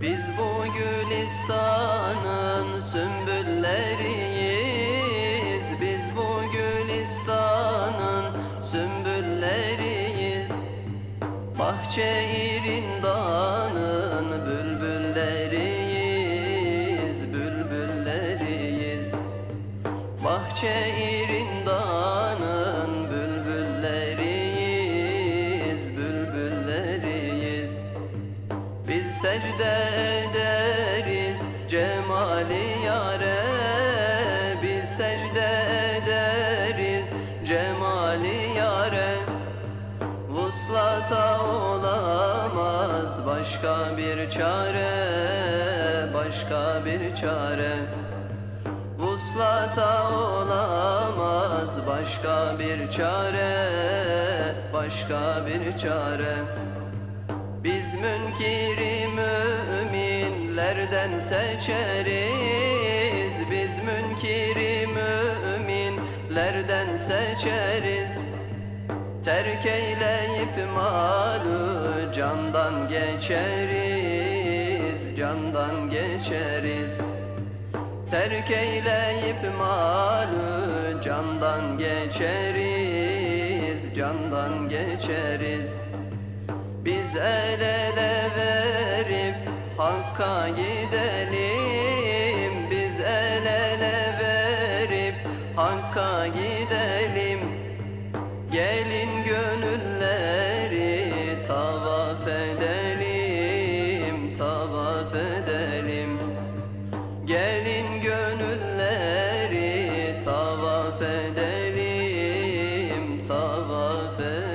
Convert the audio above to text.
Biz bu gülistanın sümbülleriyiz. Biz bu gülistanın sümbülleriyiz. Bahçe irindanın bülbülleriyiz Bülbülleriyiz. Bahçe irindanın secde ederiz. Cemali yare Biz secde ederiz. Cemali yare Vuslata olamaz. Başka bir çare Başka bir çare. Vuslata olamaz. Başka bir çare Başka bir çare münkiri müminlerden seçeriz. Biz münkiri müminlerden seçeriz. Terk eyleyip malı candan geçeriz Candan geçeriz. Terk eyleyip malı candan geçeriz Candan geçeriz biz el ele verip Hakk'a gidelim. Biz el ele verip Hakk'a gidelim. Gelin gönülleri tavaf edelim Tavaf edelim. Gelin gönülleri tavaf edelim Tavaf edelim